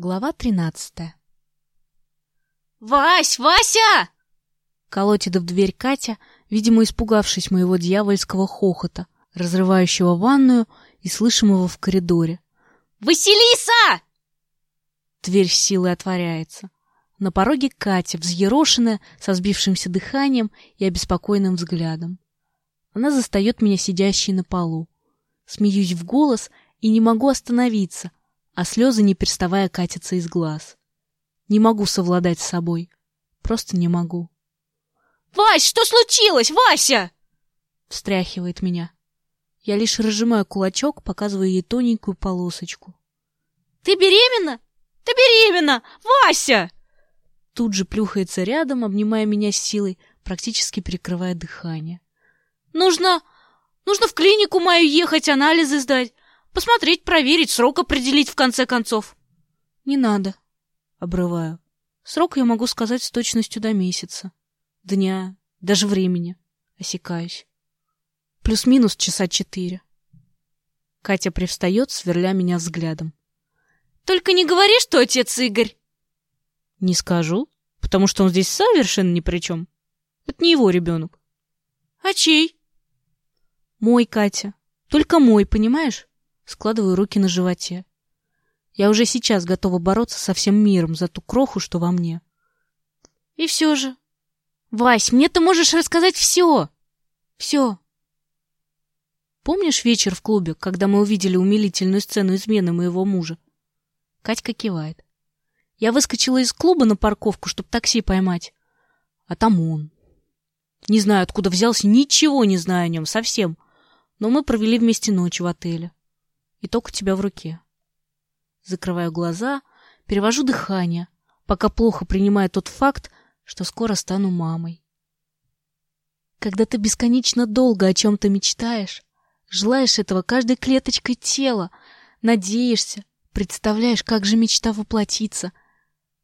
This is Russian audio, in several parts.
Глава тринадцатая. «Вась! Вася!» Колотит в дверь Катя, видимо, испугавшись моего дьявольского хохота, разрывающего ванную и слышимого в коридоре. «Василиса!» Дверь с силой отворяется. На пороге Катя, взъерошенная, со сбившимся дыханием и обеспокоенным взглядом. Она застает меня сидящей на полу. Смеюсь в голос и не могу остановиться, а слезы, не переставая, катятся из глаз. Не могу совладать с собой. Просто не могу. «Вась, что случилось, Вася?» Встряхивает меня. Я лишь разжимаю кулачок, показываю ей тоненькую полосочку. «Ты беременна? Ты беременна! Вася!» Тут же плюхается рядом, обнимая меня с силой, практически перекрывая дыхание. «Нужно... нужно в клинику мою ехать, анализы сдать. Посмотреть, проверить, срок определить в конце концов. Не надо. Обрываю. Срок я могу сказать с точностью до месяца. Дня, даже времени. Осекаюсь. Плюс-минус часа четыре. Катя привстает, сверля меня взглядом. Только не говори, что отец Игорь. Не скажу, потому что он здесь совершенно ни при чем. Это не его ребенок. А чей? Мой, Катя. Только мой, понимаешь? Складываю руки на животе. Я уже сейчас готова бороться со всем миром за ту кроху, что во мне. И все же... Вась, мне ты можешь рассказать все. Все. Помнишь вечер в клубе, когда мы увидели умилительную сцену измены моего мужа? Катька кивает. Я выскочила из клуба на парковку, чтобы такси поймать. А там он. Не знаю, откуда взялся, ничего не знаю о нем совсем. Но мы провели вместе ночь в отеле и ток у тебя в руке. Закрываю глаза, перевожу дыхание, пока плохо принимаю тот факт, что скоро стану мамой. Когда ты бесконечно долго о чем-то мечтаешь, желаешь этого каждой клеточкой тела, надеешься, представляешь, как же мечта воплотится.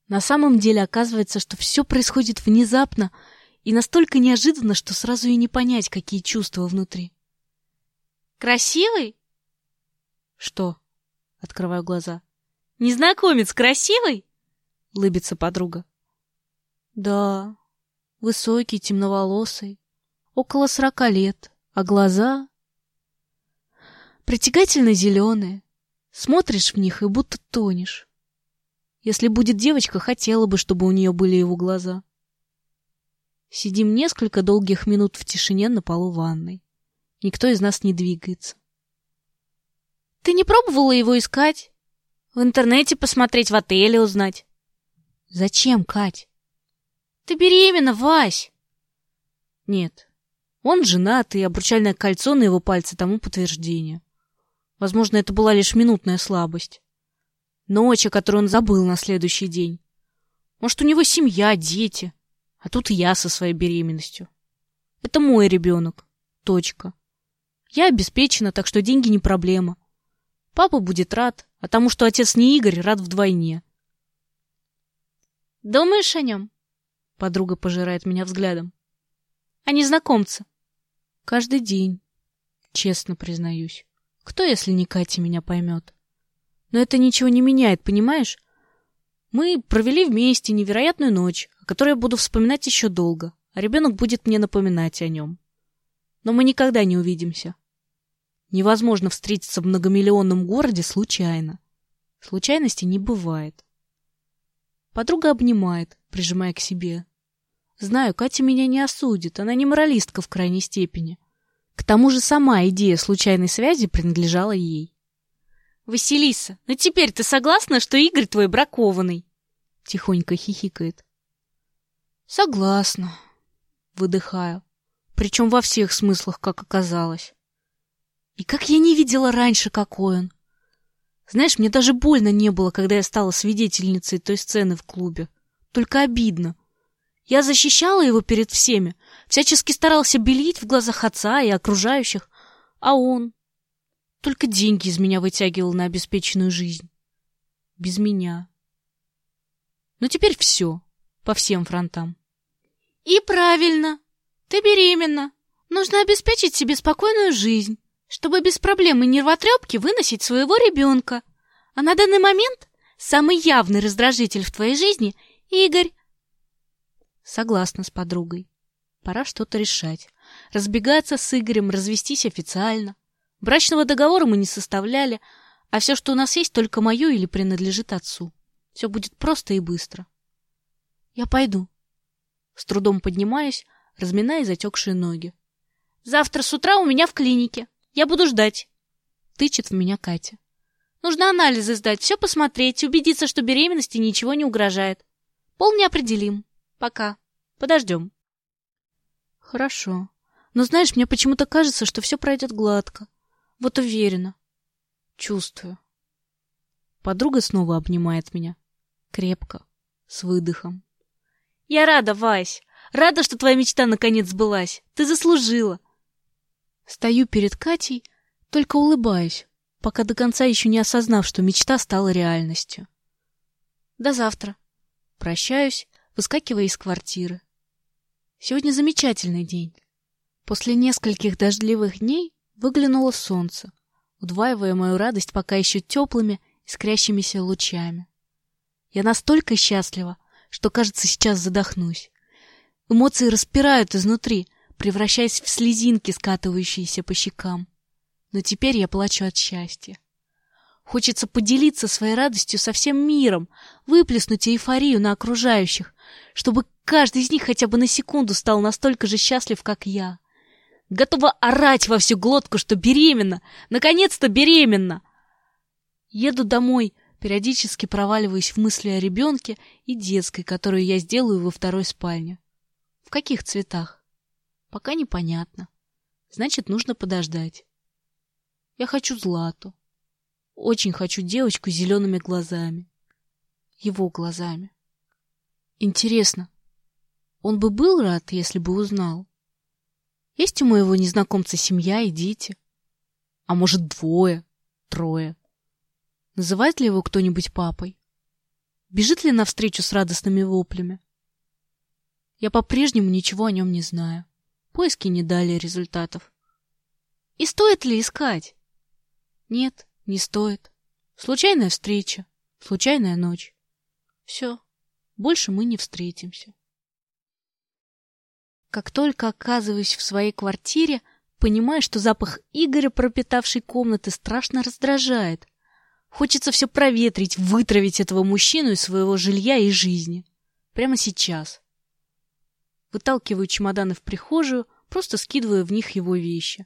На самом деле оказывается, что все происходит внезапно и настолько неожиданно, что сразу и не понять, какие чувства внутри. «Красивый?» Что? Открываю глаза. Незнакомец красивый? Лыбится подруга. Да, высокий, темноволосый, около сорока лет, а глаза притягательно зеленые. Смотришь в них и будто тонешь. Если будет девочка, хотела бы, чтобы у нее были его глаза. Сидим несколько долгих минут в тишине на полу ванной. Никто из нас не двигается. Ты не пробовала его искать? В интернете посмотреть, в отеле узнать? Зачем, Кать? Ты беременна, Вась. Нет. Он женат, и обручальное кольцо на его пальце тому подтверждение. Возможно, это была лишь минутная слабость. Ночь, о которой он забыл на следующий день. Может, у него семья, дети. А тут я со своей беременностью. Это мой ребенок. Точка. Я обеспечена, так что деньги не проблема. Папа будет рад, а тому, что отец не Игорь, рад вдвойне. Думаешь о нем? Подруга пожирает меня взглядом. А незнакомца? Каждый день, честно признаюсь. Кто, если не Катя, меня поймет? Но это ничего не меняет, понимаешь? Мы провели вместе невероятную ночь, о которой я буду вспоминать еще долго, а ребенок будет мне напоминать о нем. Но мы никогда не увидимся. Невозможно встретиться в многомиллионном городе случайно. Случайности не бывает. Подруга обнимает, прижимая к себе. Знаю, Катя меня не осудит, она не моралистка в крайней степени. К тому же сама идея случайной связи принадлежала ей. «Василиса, ну теперь ты согласна, что Игорь твой бракованный?» Тихонько хихикает. «Согласна», — выдыхаю. Причем во всех смыслах, как оказалось. И как я не видела раньше, какой он. Знаешь, мне даже больно не было, когда я стала свидетельницей той сцены в клубе. Только обидно. Я защищала его перед всеми, всячески старался белить в глазах отца и окружающих, а он только деньги из меня вытягивал на обеспеченную жизнь. Без меня. Но теперь все, по всем фронтам. И правильно. Ты беременна. Нужно обеспечить себе спокойную жизнь чтобы без проблем и нервотрепки выносить своего ребенка. А на данный момент Самый явный раздражитель в твоей жизни — Игорь. Согласна с подругой. Пора что-то решать. Разбегаться с Игорем, развестись официально. Брачного договора мы не составляли, а все, что у нас есть, только мое или принадлежит отцу. Все будет просто и быстро. Я пойду. С трудом поднимаюсь, разминая затекшие ноги. Завтра с утра у меня в клинике. Я буду ждать. Тычет в меня Катя. Нужно анализы сдать, все посмотреть, убедиться, что беременности ничего не угрожает. Пол не определим. Пока. Подождем. Хорошо. Но знаешь, мне почему-то кажется, что все пройдет гладко. Вот уверена. Чувствую. Подруга снова обнимает меня. Крепко, с выдохом. Я рада, Вась. Рада, что твоя мечта наконец сбылась. Ты заслужила. Стою перед Катей, только улыбаюсь, пока до конца еще не осознав, что мечта стала реальностью. До завтра. Прощаюсь, выскакивая из квартиры. Сегодня замечательный день. После нескольких дождливых дней выглянуло солнце, удваивая мою радость пока еще теплыми, искрящимися лучами. Я настолько счастлива, что, кажется, сейчас задохнусь. Эмоции распирают изнутри, превращаясь в слезинки, скатывающиеся по щекам. Но теперь я плачу от счастья. Хочется поделиться своей радостью со всем миром, выплеснуть эйфорию на окружающих, чтобы каждый из них хотя бы на секунду стал настолько же счастлив, как я. Готова орать во всю глотку, что беременна! Наконец-то беременна! Еду домой, периодически проваливаюсь в мысли о ребенке и детской, которую я сделаю во второй спальне. В каких цветах? Пока непонятно. Значит, нужно подождать. Я хочу Злату. Очень хочу девочку с зелеными глазами. Его глазами. Интересно, он бы был рад, если бы узнал? Есть у моего незнакомца семья и дети? А может, двое, трое? Называет ли его кто-нибудь папой? Бежит ли навстречу с радостными воплями? Я по-прежнему ничего о нем не знаю. Поиски не дали результатов. И стоит ли искать? Нет, не стоит. Случайная встреча, случайная ночь. Все, больше мы не встретимся. Как только оказываюсь в своей квартире, понимаю, что запах Игоря, пропитавший комнаты, страшно раздражает. Хочется все проветрить, вытравить этого мужчину из своего жилья и жизни. Прямо сейчас. Выталкиваю чемоданы в прихожую, просто скидывая в них его вещи.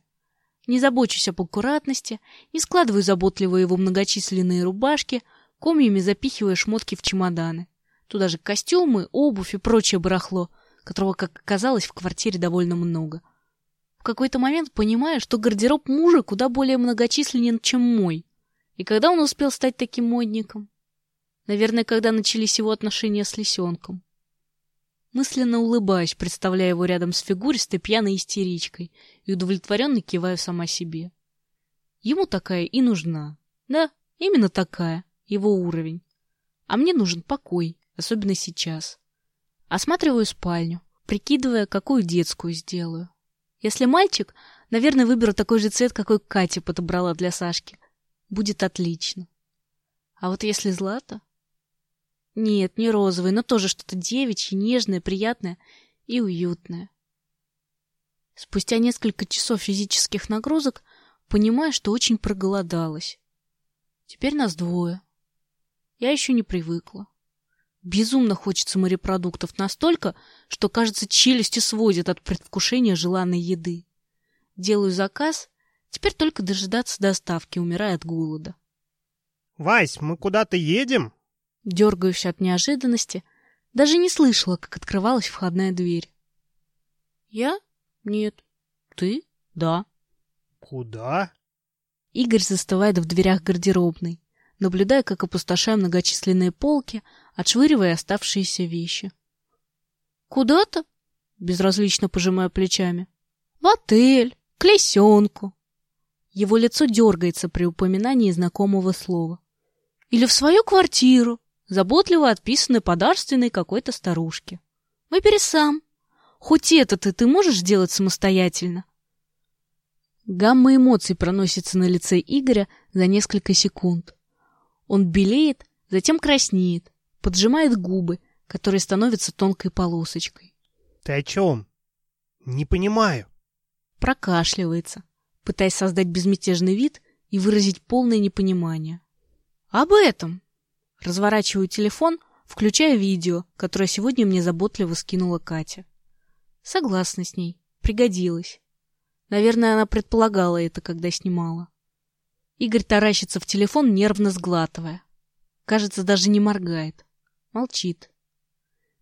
Не забочусь об аккуратности, не складываю заботливо его многочисленные рубашки, комьями запихивая шмотки в чемоданы. Туда же костюмы, обувь и прочее барахло, которого, как оказалось, в квартире довольно много. В какой-то момент понимаю, что гардероб мужа куда более многочисленен, чем мой. И когда он успел стать таким модником? Наверное, когда начались его отношения с лисенком. Мысленно улыбаюсь, представляя его рядом с фигуристой пьяной истеричкой, и удовлетворенно киваю сама себе. Ему такая и нужна. Да, именно такая, его уровень. А мне нужен покой, особенно сейчас. Осматриваю спальню, прикидывая, какую детскую сделаю. Если мальчик, наверное, выберу такой же цвет, какой Катя подобрала для Сашки. Будет отлично. А вот если Злата... Нет, не розовый, но тоже что-то девичье, нежное, приятное и уютное. Спустя несколько часов физических нагрузок понимаю, что очень проголодалась. Теперь нас двое. Я еще не привыкла. Безумно хочется морепродуктов настолько, что, кажется, челюсти сводят от предвкушения желанной еды. Делаю заказ, теперь только дожидаться доставки, умирая от голода. «Вась, мы куда-то едем?» Дергаюсь от неожиданности, даже не слышала, как открывалась входная дверь. Я? Нет. Ты? Да. Куда? Игорь застывает в дверях гардеробной, наблюдая, как опустошаю многочисленные полки, отшвыривая оставшиеся вещи. Куда-то? Безразлично пожимая плечами. В отель, к лисенку. Его лицо дергается при упоминании знакомого слова. Или в свою квартиру, заботливо отписанной подарственной какой-то старушке. Выбери сам. Хоть это-то ты можешь сделать самостоятельно. Гамма эмоций проносится на лице Игоря за несколько секунд. Он белеет, Затем краснеет, поджимает губы, которые становятся тонкой полосочкой. Ты о чем? Не понимаю. Прокашливается, пытаясь создать безмятежный вид и выразить полное непонимание. Об этом. Разворачиваю телефон, включая видео, которое сегодня мне заботливо скинула Катя. Согласна с ней. Пригодилось. Наверное, она предполагала это, когда снимала. Игорь таращится в телефон, нервно сглатывая. Кажется, даже не моргает. Молчит.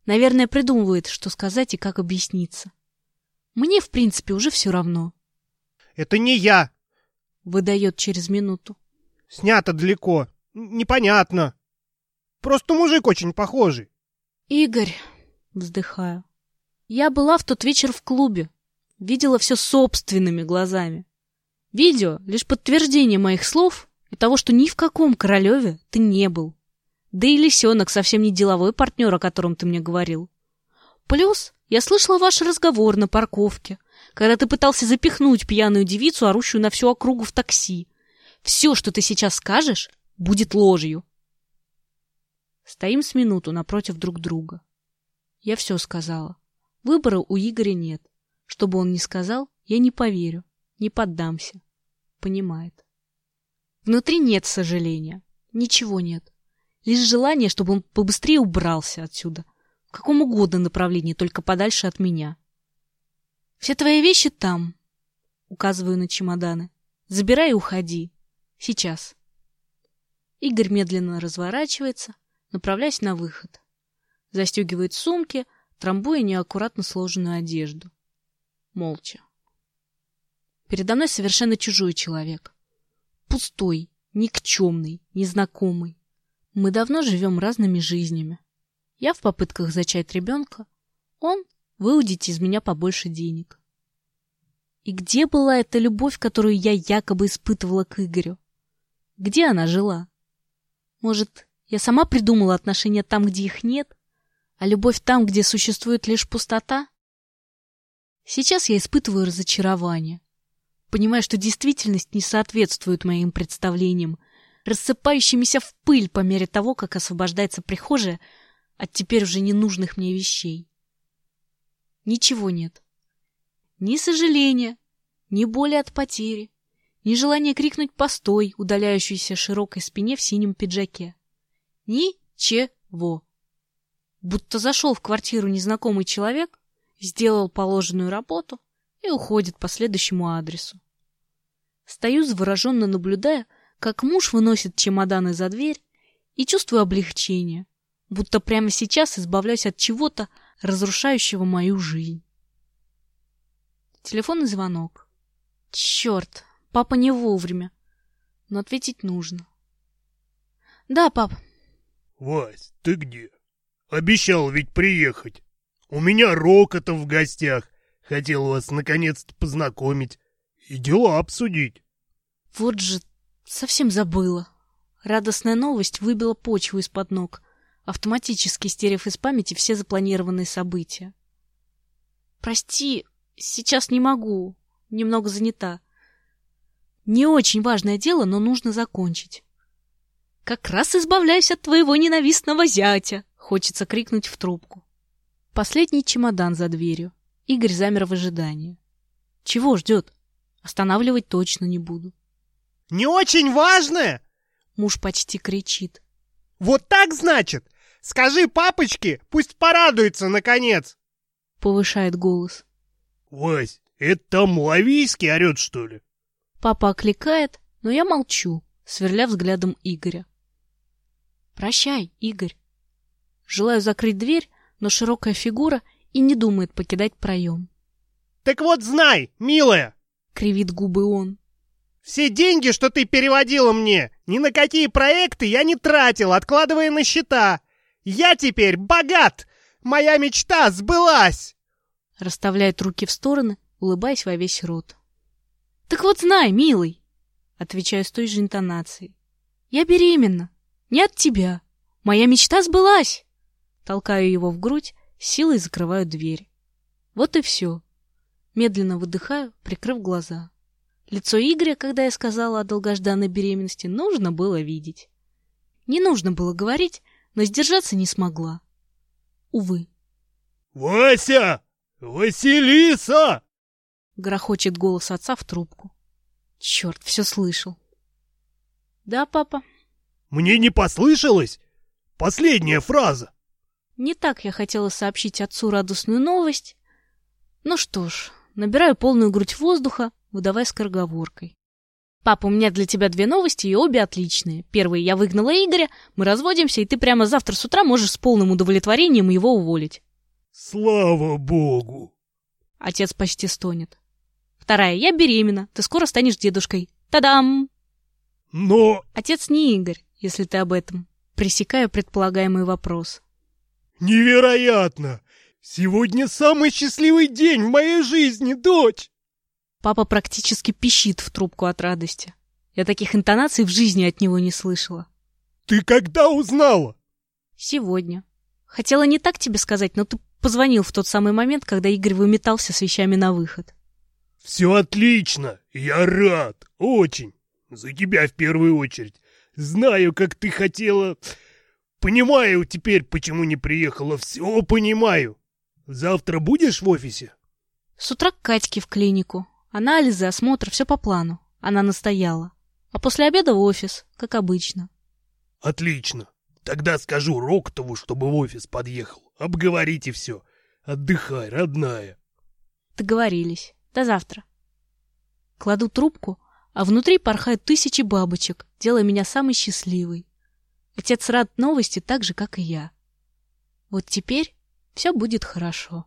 Наверное, придумывает, что сказать и как объясниться. Мне, в принципе, уже все равно. Это не я. Выдает через минуту. Снято далеко. Непонятно. Просто мужик очень похожий. Игорь, вздыхаю. Я была в тот вечер в клубе. Видела все собственными глазами. Видео — лишь подтверждение моих слов и того, что ни в каком Королеве ты не был. Да и Лисенок совсем не деловой партнер, о котором ты мне говорил. Плюс я слышала ваш разговор на парковке, когда ты пытался запихнуть пьяную девицу, орущую на всю округу в такси. Все, что ты сейчас скажешь, будет ложью. Стоим с минуту напротив друг друга. Я все сказала. Выбора у Игоря нет. Что бы он ни сказал, я не поверю, не поддамся. Понимает. Внутри нет сожаления. Ничего нет. Лишь желание, чтобы он побыстрее убрался отсюда. В каком угодно направлении, только подальше от меня. Все твои вещи там. Указываю на чемоданы. Забирай и уходи. Сейчас. Игорь медленно разворачивается, направляясь на выход. Застегивает сумки, трамбуя неаккуратно сложенную одежду. Молча. Передо мной совершенно чужой человек. Пустой, никчемный, незнакомый. Мы давно живем разными жизнями. Я в попытках зачать ребенка, он выудить из меня побольше денег. И где была эта любовь, которую я якобы испытывала к Игорю? Где она жила? Может, я сама придумала отношения там, где их нет, а любовь там, где существует лишь пустота? Сейчас я испытываю разочарование. Понимаю, что действительность не соответствует моим представлениям, рассыпающимися в пыль по мере того, как освобождается прихожая от теперь уже ненужных мне вещей. Ничего нет. Ни сожаления, ни боли от потери, ни желания крикнуть «постой», удаляющейся широкой спине в синем пиджаке. Ничего. Будто зашел в квартиру незнакомый человек, сделал положенную работу и уходит по следующему адресу. Стою завороженно наблюдая, как муж выносит чемоданы за дверь и чувствую облегчение, будто прямо сейчас избавляюсь от чего-то, разрушающего мою жизнь. Телефонный звонок. Черт, папа не вовремя, но ответить нужно. Да, пап. Вась, ты где? Обещал ведь приехать. У меня Рокота в гостях. Хотел вас наконец-то познакомить и дела обсудить. Вот же совсем забыла. Радостная новость выбила почву из-под ног, автоматически стерев из памяти все запланированные события. Прости, сейчас не могу, немного занята. Не очень важное дело, но нужно закончить. Как раз избавляюсь от твоего ненавистного зятя, хочется крикнуть в трубку. Последний чемодан за дверью. Игорь замер в ожидании. Чего ждет? Останавливать точно не буду. Не очень важное? Муж почти кричит. Вот так, значит? Скажи папочке, пусть порадуется, наконец. Повышает голос. Вась, это там Лавийский орет, что ли? Папа окликает, но я молчу, сверля взглядом Игоря. Прощай, Игорь. Желаю закрыть дверь, но широкая фигура и не думает покидать проем. Так вот знай, милая, кривит губы он. Все деньги, что ты переводила мне, ни на какие проекты я не тратил, откладывая на счета. Я теперь богат! Моя мечта сбылась!» Расставляет руки в стороны, улыбаясь во весь рот. «Так вот знай, милый!» Отвечаю с той же интонацией. «Я беременна. Не от тебя. Моя мечта сбылась!» Толкаю его в грудь, силой закрываю дверь. Вот и все. Медленно выдыхаю, прикрыв глаза. Лицо Игоря, когда я сказала о долгожданной беременности, нужно было видеть. Не нужно было говорить, но сдержаться не смогла. Увы. «Вася! Василиса!» Грохочет голос отца в трубку. Черт, все слышал. Да, папа. Мне не послышалось? Последняя фраза. Не так я хотела сообщить отцу радостную новость. Ну что ж, набираю полную грудь воздуха, выдавая скороговоркой. Папа, у меня для тебя две новости, и обе отличные. Первая, я выгнала Игоря, мы разводимся, и ты прямо завтра с утра можешь с полным удовлетворением его уволить. Слава богу! Отец почти стонет. Вторая, я беременна, ты скоро станешь дедушкой. Та-дам! Но... Отец не Игорь, если ты об этом. Пресекаю предполагаемый вопрос. Невероятно! Сегодня самый счастливый день в моей жизни, дочь! Папа практически пищит в трубку от радости. Я таких интонаций в жизни от него не слышала. Ты когда узнала? Сегодня. Хотела не так тебе сказать, но ты позвонил в тот самый момент, когда Игорь выметался с вещами на выход. Все отлично. Я рад. Очень. За тебя в первую очередь. Знаю, как ты хотела... Понимаю теперь, почему не приехала. Все понимаю. Завтра будешь в офисе? С утра к Катьке в клинику. Анализы, осмотр, все по плану. Она настояла. А после обеда в офис, как обычно. Отлично. Тогда скажу Роктову, чтобы в офис подъехал. Обговорите все. Отдыхай, родная. Договорились. До завтра. Кладу трубку, а внутри порхают тысячи бабочек, делая меня самой счастливой. Отец рад новости так же, как и я. Вот теперь все будет хорошо.